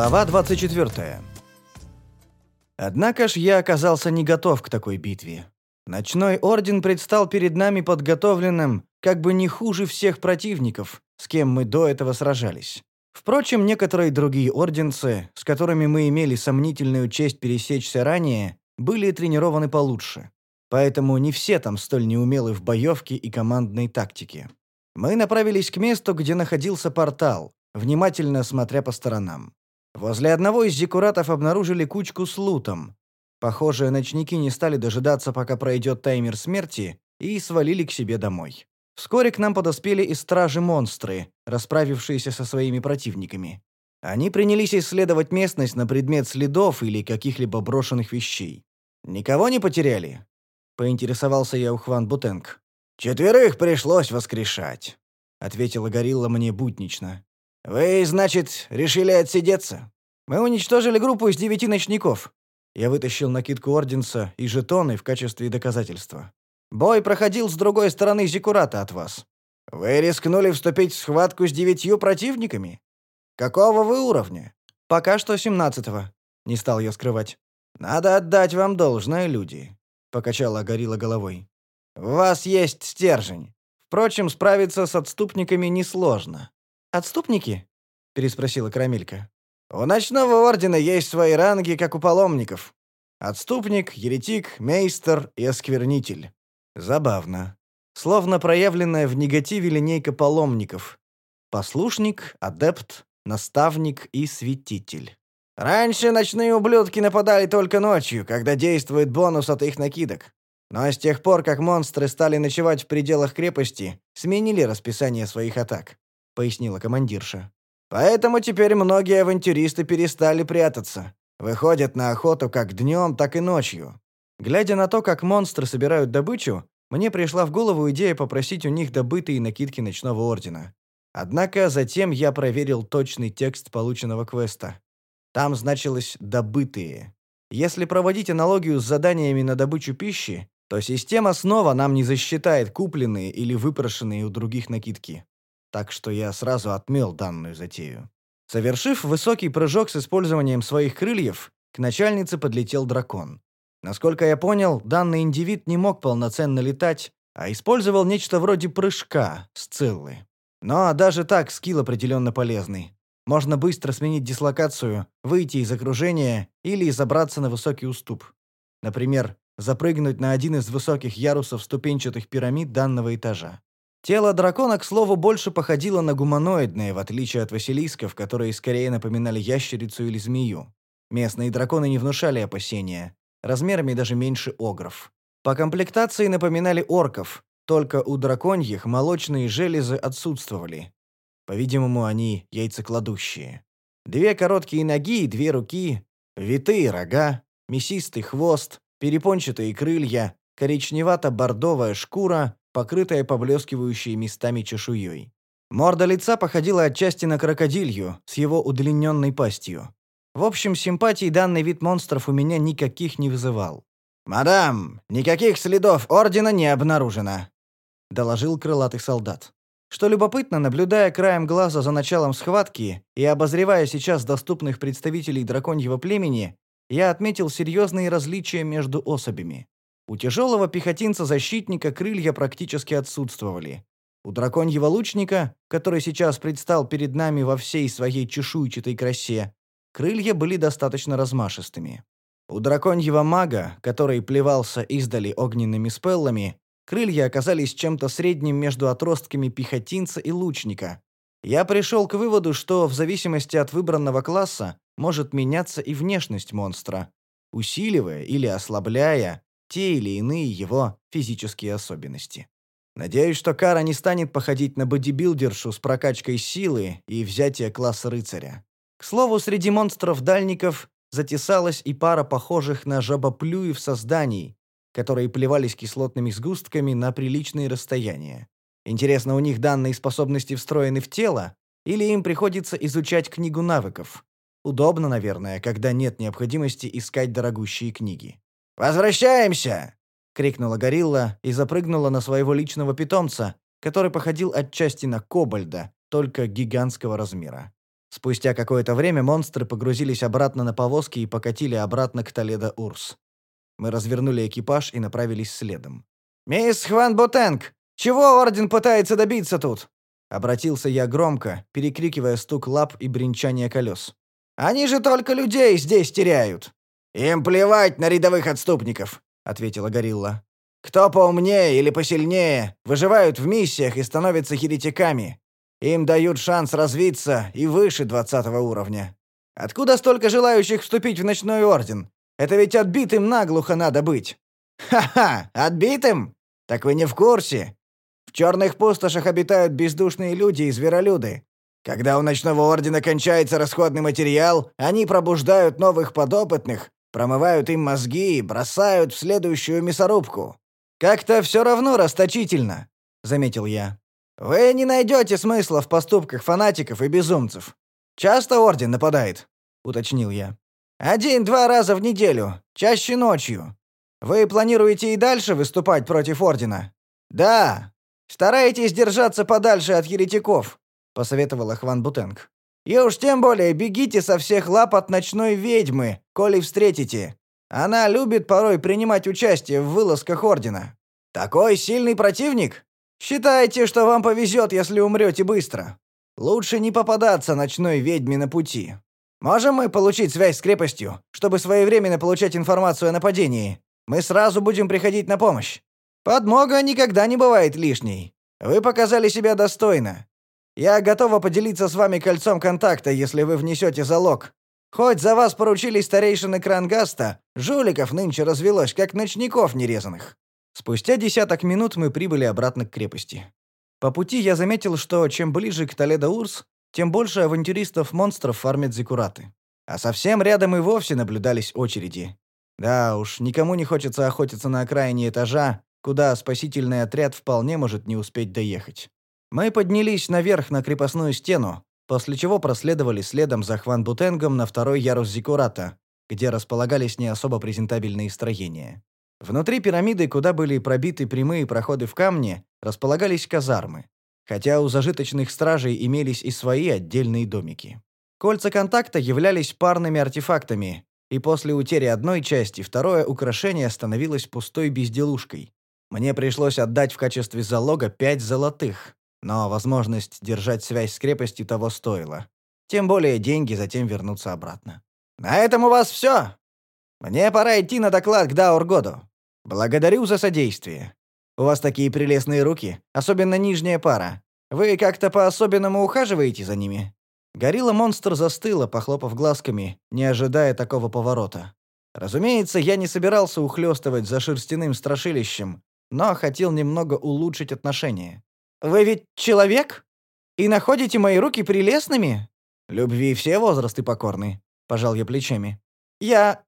Глава 24. Однако ж я оказался не готов к такой битве. Ночной орден предстал перед нами подготовленным, как бы не хуже всех противников, с кем мы до этого сражались. Впрочем, некоторые другие орденцы, с которыми мы имели сомнительную честь пересечься ранее, были тренированы получше. Поэтому не все там столь неумелы в боевке и командной тактике. Мы направились к месту, где находился портал, внимательно смотря по сторонам. Возле одного из зиккуратов обнаружили кучку с лутом. Похоже, ночники не стали дожидаться, пока пройдет таймер смерти, и свалили к себе домой. Вскоре к нам подоспели и стражи-монстры, расправившиеся со своими противниками. Они принялись исследовать местность на предмет следов или каких-либо брошенных вещей. «Никого не потеряли?» — поинтересовался я у Хван Бутенг. «Четверых пришлось воскрешать», — ответила горилла мне буднично. «Вы, значит, решили отсидеться? Мы уничтожили группу из девяти ночников». Я вытащил накидку Орденса и жетоны в качестве доказательства. «Бой проходил с другой стороны Зиккурата от вас. Вы рискнули вступить в схватку с девятью противниками? Какого вы уровня?» «Пока что семнадцатого», — не стал я скрывать. «Надо отдать вам должное, люди», — покачала горилла головой. «У вас есть стержень. Впрочем, справиться с отступниками несложно. «Отступники?» — переспросила Карамелька. «У ночного ордена есть свои ранги, как у паломников. Отступник, еретик, мейстер и осквернитель. Забавно. Словно проявленная в негативе линейка паломников. Послушник, адепт, наставник и святитель. Раньше ночные ублюдки нападали только ночью, когда действует бонус от их накидок. Но с тех пор, как монстры стали ночевать в пределах крепости, сменили расписание своих атак пояснила командирша. Поэтому теперь многие авантюристы перестали прятаться. Выходят на охоту как днем, так и ночью. Глядя на то, как монстры собирают добычу, мне пришла в голову идея попросить у них добытые накидки ночного ордена. Однако затем я проверил точный текст полученного квеста. Там значилось «добытые». Если проводить аналогию с заданиями на добычу пищи, то система снова нам не засчитает купленные или выпрошенные у других накидки так что я сразу отмел данную затею. Совершив высокий прыжок с использованием своих крыльев, к начальнице подлетел дракон. Насколько я понял, данный индивид не мог полноценно летать, а использовал нечто вроде прыжка с циллы. Но даже так скилл определенно полезный. Можно быстро сменить дислокацию, выйти из окружения или забраться на высокий уступ. Например, запрыгнуть на один из высоких ярусов ступенчатых пирамид данного этажа. Тело дракона, к слову, больше походило на гуманоидное, в отличие от василисков, которые скорее напоминали ящерицу или змею. Местные драконы не внушали опасения, размерами даже меньше огров. По комплектации напоминали орков, только у драконьих молочные железы отсутствовали. По-видимому, они яйцекладущие. Две короткие ноги и две руки, витые рога, мясистый хвост, перепончатые крылья, коричневато-бордовая шкура, покрытая поблескивающей местами чешуей. Морда лица походила отчасти на крокодилью, с его удлиненной пастью. В общем, симпатий данный вид монстров у меня никаких не вызывал. «Мадам, никаких следов Ордена не обнаружено», — доложил крылатый солдат. Что любопытно, наблюдая краем глаза за началом схватки и обозревая сейчас доступных представителей драконьего племени, я отметил серьезные различия между особями. У тяжелого пехотинца-защитника крылья практически отсутствовали. У драконьего лучника, который сейчас предстал перед нами во всей своей чешуйчатой красе, крылья были достаточно размашистыми. У драконьего мага, который плевался издали огненными спеллами, крылья оказались чем-то средним между отростками пехотинца и лучника. Я пришел к выводу, что в зависимости от выбранного класса может меняться и внешность монстра, усиливая или ослабляя те или иные его физические особенности. Надеюсь, что Кара не станет походить на бодибилдершу с прокачкой силы и взятия класса рыцаря. К слову, среди монстров-дальников затесалась и пара похожих на жабоплюев созданий, которые плевались кислотными сгустками на приличные расстояния. Интересно, у них данные способности встроены в тело, или им приходится изучать книгу навыков? Удобно, наверное, когда нет необходимости искать дорогущие книги. «Возвращаемся!» — крикнула горилла и запрыгнула на своего личного питомца, который походил отчасти на кобальда, только гигантского размера. Спустя какое-то время монстры погрузились обратно на повозки и покатили обратно к Толедо-Урс. Мы развернули экипаж и направились следом. «Мисс Хван Ботенг, чего Орден пытается добиться тут?» Обратился я громко, перекрикивая стук лап и бренчание колес. «Они же только людей здесь теряют!» «Им плевать на рядовых отступников», — ответила Горилла. «Кто поумнее или посильнее, выживают в миссиях и становятся еретиками. Им дают шанс развиться и выше двадцатого уровня. Откуда столько желающих вступить в ночной орден? Это ведь отбитым наглухо надо быть. Ха-ха, отбитым? Так вы не в курсе. В черных пустошах обитают бездушные люди и зверолюды. Когда у ночного ордена кончается расходный материал, они пробуждают новых подопытных, промывают им мозги и бросают в следующую мясорубку. Как-то все равно расточительно, заметил я. Вы не найдете смысла в поступках фанатиков и безумцев. Часто орден нападает, уточнил я. Один-два раза в неделю, чаще ночью. Вы планируете и дальше выступать против ордена? Да. Старайтесь держаться подальше от еретиков, посоветовала Хван Бутенг. И уж тем более бегите со всех лап от ночной ведьмы, коли встретите. Она любит порой принимать участие в вылазках ордена. Такой сильный противник? Считайте, что вам повезет, если умрете быстро. Лучше не попадаться ночной ведьме на пути. Можем мы получить связь с крепостью, чтобы своевременно получать информацию о нападении? Мы сразу будем приходить на помощь. Подмога никогда не бывает лишней. Вы показали себя достойно. Я готова поделиться с вами кольцом контакта, если вы внесете залог. Хоть за вас поручили старейшины Крангаста, жуликов нынче развелось, как ночников нерезанных. Спустя десяток минут мы прибыли обратно к крепости. По пути я заметил, что чем ближе к Толедо-Урс, тем больше авантюристов-монстров фармят зиккураты. А совсем рядом и вовсе наблюдались очереди. Да уж, никому не хочется охотиться на окраине этажа, куда спасительный отряд вполне может не успеть доехать. Мы поднялись наверх на крепостную стену, после чего проследовали следом за Хван Бутенгом на второй ярус Зиккурата, где располагались не особо презентабельные строения. Внутри пирамиды, куда были пробиты прямые проходы в камне, располагались казармы, хотя у зажиточных стражей имелись и свои отдельные домики. Кольца контакта являлись парными артефактами, и после утери одной части второе украшение становилось пустой безделушкой. Мне пришлось отдать в качестве залога пять золотых, но возможность держать связь с крепостью того стоила. Тем более деньги затем вернутся обратно. «На этом у вас все. Мне пора идти на доклад к Даургоду. Благодарю за содействие. У вас такие прелестные руки, особенно нижняя пара. Вы как-то по-особенному ухаживаете за ними?» Горилла-монстр застыла, похлопав глазками, не ожидая такого поворота. Разумеется, я не собирался ухлёстывать за шерстяным страшилищем, но хотел немного улучшить отношения. «Вы ведь человек? И находите мои руки прелестными?» «Любви все возрасты покорны», — пожал я плечами. «Я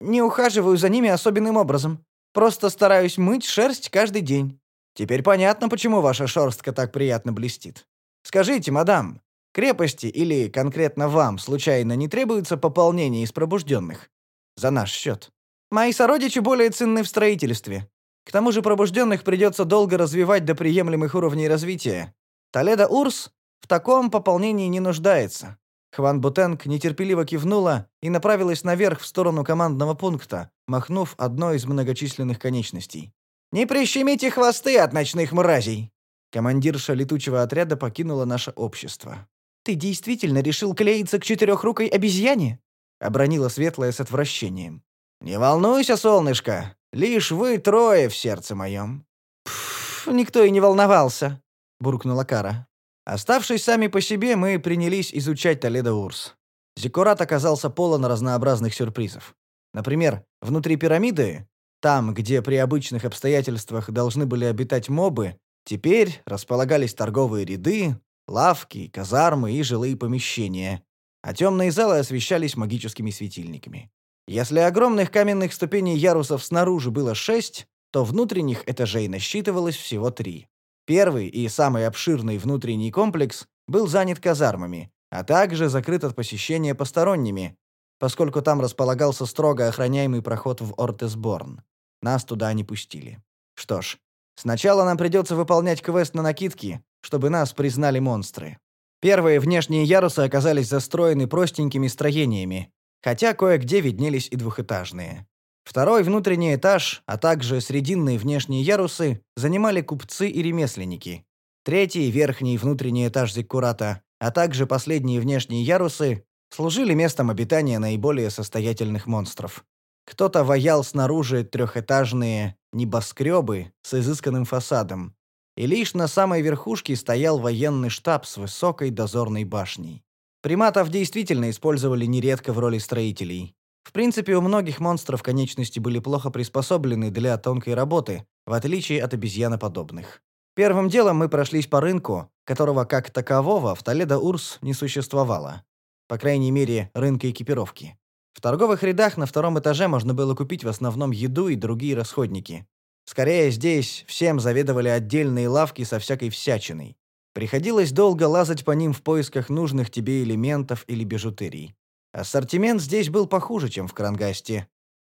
не ухаживаю за ними особенным образом. Просто стараюсь мыть шерсть каждый день. Теперь понятно, почему ваша шерстка так приятно блестит. Скажите, мадам, крепости или конкретно вам случайно не требуется пополнение из пробужденных? За наш счет. Мои сородичи более ценны в строительстве. К тому же пробужденных придется долго развивать до приемлемых уровней развития. Толедо Урс в таком пополнении не нуждается. Хван Бутенг нетерпеливо кивнула и направилась наверх в сторону командного пункта, махнув одной из многочисленных конечностей. «Не прищемите хвосты от ночных мразей!» Командирша летучего отряда покинула наше общество. «Ты действительно решил клеиться к четырехрукой обезьяне?» — обронила Светлая с отвращением. «Не волнуйся, солнышко, лишь вы трое в сердце моем». «Пф, никто и не волновался», — буркнула Кара. Оставшись сами по себе, мы принялись изучать Толедо-Урс. Зиккурат оказался полон разнообразных сюрпризов. Например, внутри пирамиды, там, где при обычных обстоятельствах должны были обитать мобы, теперь располагались торговые ряды, лавки, казармы и жилые помещения, а темные залы освещались магическими светильниками. Если огромных каменных ступеней ярусов снаружи было шесть, то внутренних этажей насчитывалось всего три. Первый и самый обширный внутренний комплекс был занят казармами, а также закрыт от посещения посторонними, поскольку там располагался строго охраняемый проход в Ортесборн. Нас туда не пустили. Что ж, сначала нам придется выполнять квест на накидки, чтобы нас признали монстры. Первые внешние ярусы оказались застроены простенькими строениями, хотя кое-где виднелись и двухэтажные. Второй внутренний этаж, а также срединные внешние ярусы занимали купцы и ремесленники. Третий, верхний внутренний этаж зиккурата, а также последние внешние ярусы служили местом обитания наиболее состоятельных монстров. Кто-то ваял снаружи трехэтажные небоскребы с изысканным фасадом, и лишь на самой верхушке стоял военный штаб с высокой дозорной башней. Приматов действительно использовали нередко в роли строителей. В принципе, у многих монстров конечности были плохо приспособлены для тонкой работы, в отличие от обезьяноподобных. Первым делом мы прошлись по рынку, которого как такового в Толедо-Урс не существовало. По крайней мере, рынка экипировки. В торговых рядах на втором этаже можно было купить в основном еду и другие расходники. Скорее, здесь всем заведовали отдельные лавки со всякой всячиной. Приходилось долго лазать по ним в поисках нужных тебе элементов или бижутерий. Ассортимент здесь был похуже, чем в Крангасте.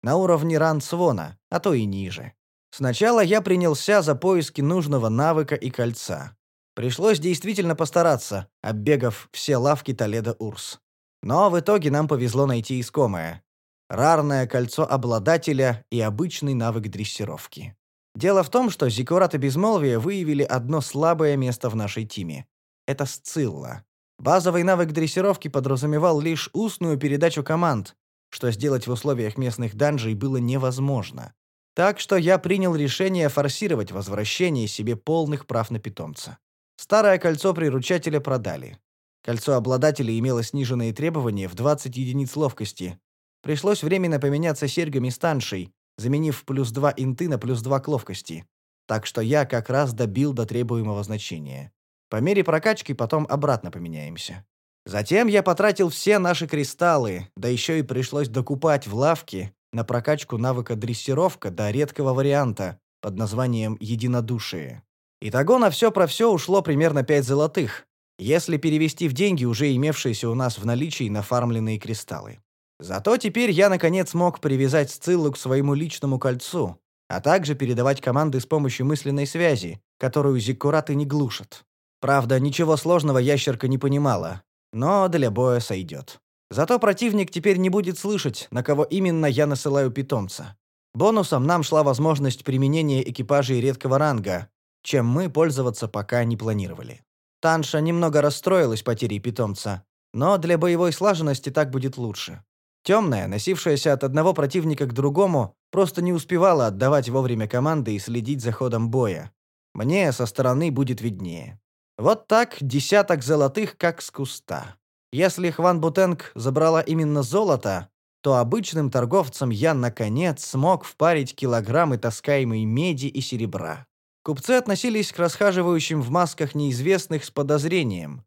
На уровне ран-свона, а то и ниже. Сначала я принялся за поиски нужного навыка и кольца. Пришлось действительно постараться, оббегав все лавки Толедо-Урс. Но в итоге нам повезло найти искомое. Рарное кольцо обладателя и обычный навык дрессировки. Дело в том, что Зиккурат и Безмолвие выявили одно слабое место в нашей тиме. Это Сцилла. Базовый навык дрессировки подразумевал лишь устную передачу команд, что сделать в условиях местных данжей было невозможно. Так что я принял решение форсировать возвращение себе полных прав на питомца. Старое кольцо приручателя продали. Кольцо обладателя имело сниженные требования в 20 единиц ловкости. Пришлось временно поменяться серьгами с таншей, заменив плюс 2 инты на плюс 2 к ловкости. Так что я как раз добил до требуемого значения. По мере прокачки потом обратно поменяемся. Затем я потратил все наши кристаллы, да еще и пришлось докупать в лавке на прокачку навыка дрессировка до редкого варианта под названием «Единодушие». Итого на все про все ушло примерно 5 золотых, если перевести в деньги уже имевшиеся у нас в наличии нафармленные кристаллы. Зато теперь я наконец смог привязать Сциллу к своему личному кольцу, а также передавать команды с помощью мысленной связи, которую зиккураты не глушат. Правда, ничего сложного ящерка не понимала, но для боя сойдет. Зато противник теперь не будет слышать, на кого именно я насылаю питомца. Бонусом нам шла возможность применения экипажей редкого ранга, чем мы пользоваться пока не планировали. Танша немного расстроилась потерей питомца, но для боевой слаженности так будет лучше. Темная, носившаяся от одного противника к другому, просто не успевала отдавать вовремя команды и следить за ходом боя. Мне со стороны будет виднее. Вот так десяток золотых, как с куста. Если Хван Бутенг забрала именно золото, то обычным торговцам я, наконец, смог впарить килограммы таскаемой меди и серебра. Купцы относились к расхаживающим в масках неизвестных с подозрением.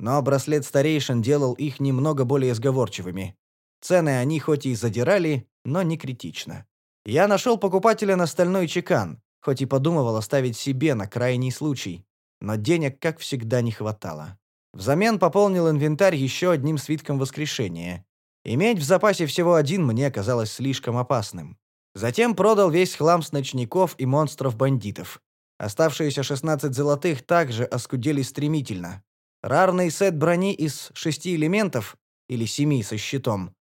Но браслет старейшин делал их немного более сговорчивыми. Цены они хоть и задирали, но не критично. Я нашел покупателя на стальной чекан, хоть и подумывал оставить себе на крайний случай, но денег, как всегда, не хватало. Взамен пополнил инвентарь еще одним свитком воскрешения. Иметь в запасе всего один мне казалось слишком опасным. Затем продал весь хлам с ночников и монстров-бандитов. Оставшиеся 16 золотых также оскудели стремительно. Рарный сет брони из шести элементов, или семи со щитом,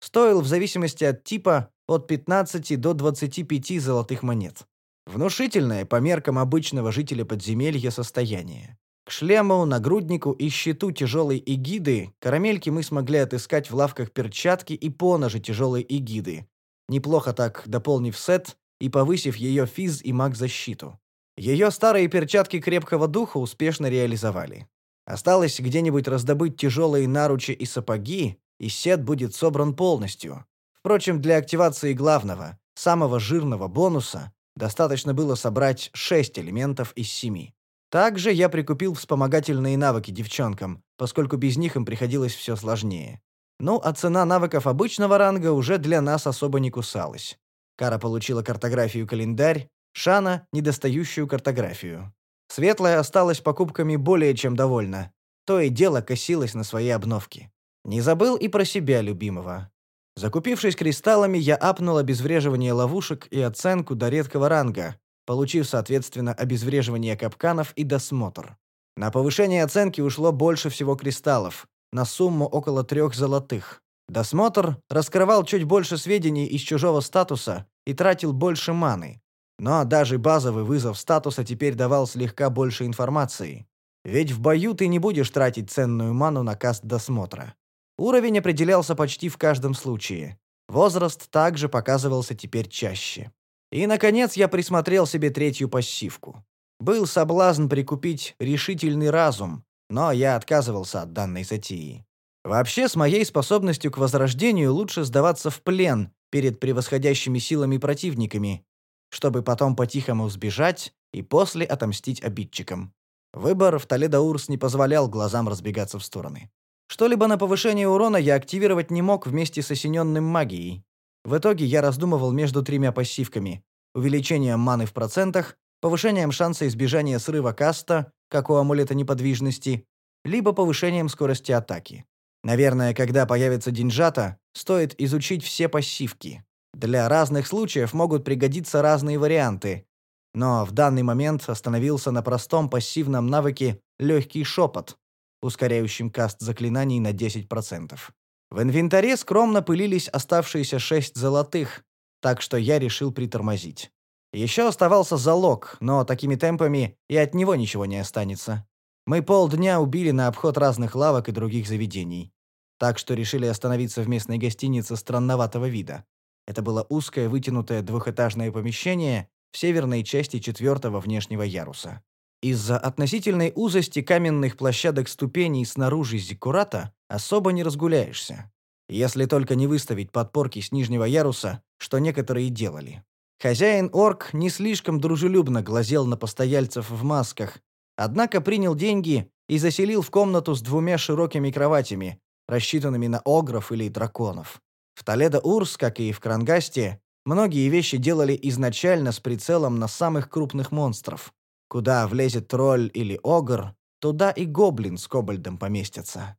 стоил в зависимости от типа от 15 до 25 золотых монет. Внушительное по меркам обычного жителя подземелья состояние. К шлему, нагруднику и щиту тяжелой эгиды карамельки мы смогли отыскать в лавках перчатки и поножи тяжелой эгиды, неплохо так дополнив сет и повысив ее физ и маг-защиту. Ее старые перчатки крепкого духа успешно реализовали. Осталось где-нибудь раздобыть тяжелые наручи и сапоги, и сет будет собран полностью. Впрочем, для активации главного, самого жирного бонуса достаточно было собрать 6 элементов из 7. Также я прикупил вспомогательные навыки девчонкам, поскольку без них им приходилось все сложнее. Ну, а цена навыков обычного ранга уже для нас особо не кусалась. Кара получила картографию-календарь, Шана — недостающую картографию. Светлая осталась покупками более чем довольна. То и дело косилась на свои обновки. Не забыл и про себя любимого. Закупившись кристаллами, я апнул обезвреживание ловушек и оценку до редкого ранга, получив, соответственно, обезвреживание капканов и досмотр. На повышение оценки ушло больше всего кристаллов, на сумму около трех золотых. Досмотр раскрывал чуть больше сведений из чужого статуса и тратил больше маны. Но даже базовый вызов статуса теперь давал слегка больше информации. Ведь в бою ты не будешь тратить ценную ману на каст досмотра. Уровень определялся почти в каждом случае. Возраст также показывался теперь чаще. И, наконец, я присмотрел себе третью пассивку. Был соблазн прикупить решительный разум, но я отказывался от данной затеи. Вообще, с моей способностью к возрождению лучше сдаваться в плен перед превосходящими силами противниками, чтобы потом по-тихому сбежать и после отомстить обидчикам. Выбор в Толедо-Урс не позволял глазам разбегаться в стороны. Что-либо на повышение урона я активировать не мог вместе с осененным магией. В итоге я раздумывал между тремя пассивками – увеличением маны в процентах, повышением шанса избежания срыва каста, как у амулета неподвижности, либо повышением скорости атаки. Наверное, когда появится деньжата, стоит изучить все пассивки. Для разных случаев могут пригодиться разные варианты, но в данный момент остановился на простом пассивном навыке «Легкий шепот», ускоряющем каст заклинаний на 10%. В инвентаре скромно пылились оставшиеся шесть золотых, так что я решил притормозить. Еще оставался залог, но такими темпами и от него ничего не останется. Мы полдня убили на обход разных лавок и других заведений. Так что решили остановиться в местной гостинице странноватого вида. Это было узкое вытянутое двухэтажное помещение в северной части четвертого внешнего яруса. Из-за относительной узости каменных площадок ступеней снаружи зиккурата особо не разгуляешься. Если только не выставить подпорки с нижнего яруса, что некоторые делали. Хозяин-орк не слишком дружелюбно глазел на постояльцев в масках, однако принял деньги и заселил в комнату с двумя широкими кроватями, рассчитанными на огров или драконов. В Толедо-Урс, как и в Крангасте, многие вещи делали изначально с прицелом на самых крупных монстров. Куда влезет тролль или огр, туда и гоблин с кобальдом поместятся.